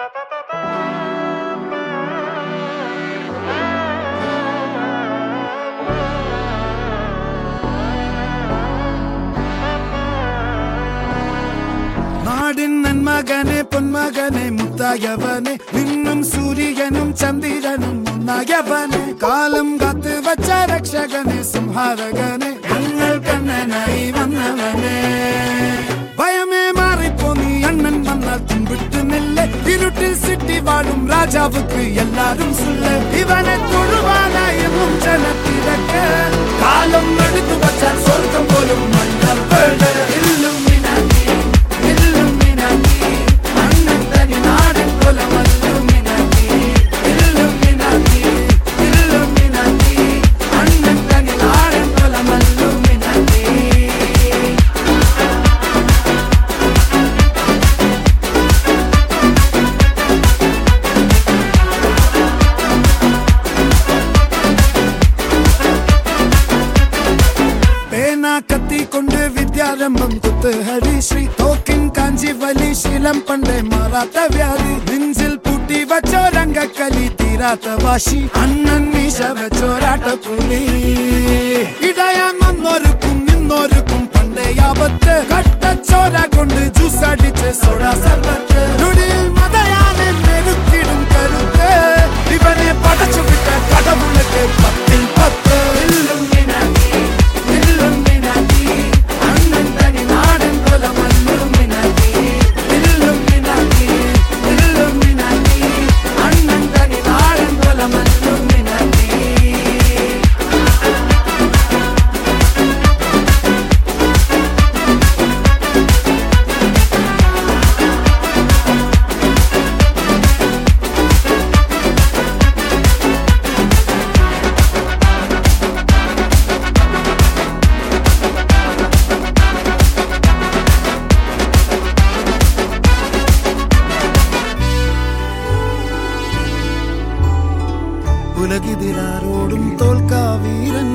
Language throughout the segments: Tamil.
நாடின் நன்மகனே பொன்மகனே முத்தாயவனே இன்னும் சூரியனும் சந்திரனும் முன்னாயவனே. காலம் காத்து வச்ச ரக்ஷகனே சிம்ஹாரகனே. பாடும் ராஜாவுக்கு எல்லாரும் சொல்ல பேனா கத்தி கொண்டு வித்யாரம்பம் குத்து. ஹரி ஸ்ரீ தோக்கின் காஞ்சி வலி சீலம் பண்டை மாறாத்த வியாதி. நெஞ்சில் பூட்டி வச்சோ ரங்க களி தீராத்த வாஷி அண்ணன் மீச வச்சோராட்ட புலி ഉലകിതിലാരോടും തോൽക്കാവീരൻ.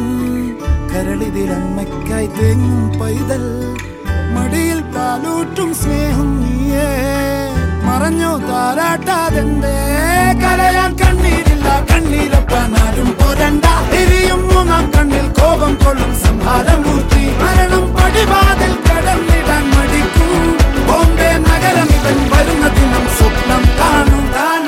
കരളിതിലമ്മയ്ക്കായി തേങ്ങും പൈതൽ. മടിയിൽ പാലൂറ്റും സ്നേഹം നീയേ. മറഞ്ഞോ താരാട്ടാതെ കരയാൻ കണ്ണീരില്ല കണ്ണീരപ്പാൻ പോരണ്ട. എരിയും മൂന്നാം കണ്ണിൽ കോപം കൊള്ളും സംഹാരമൂർത്തി. മരണം പടിവാതിൽ കടന്നിടാൻ മടിക്കും. ബോംബെ നഗരം ഇവൻ വരുന്ന ദിനം സ്വപ്നം കാണും. താന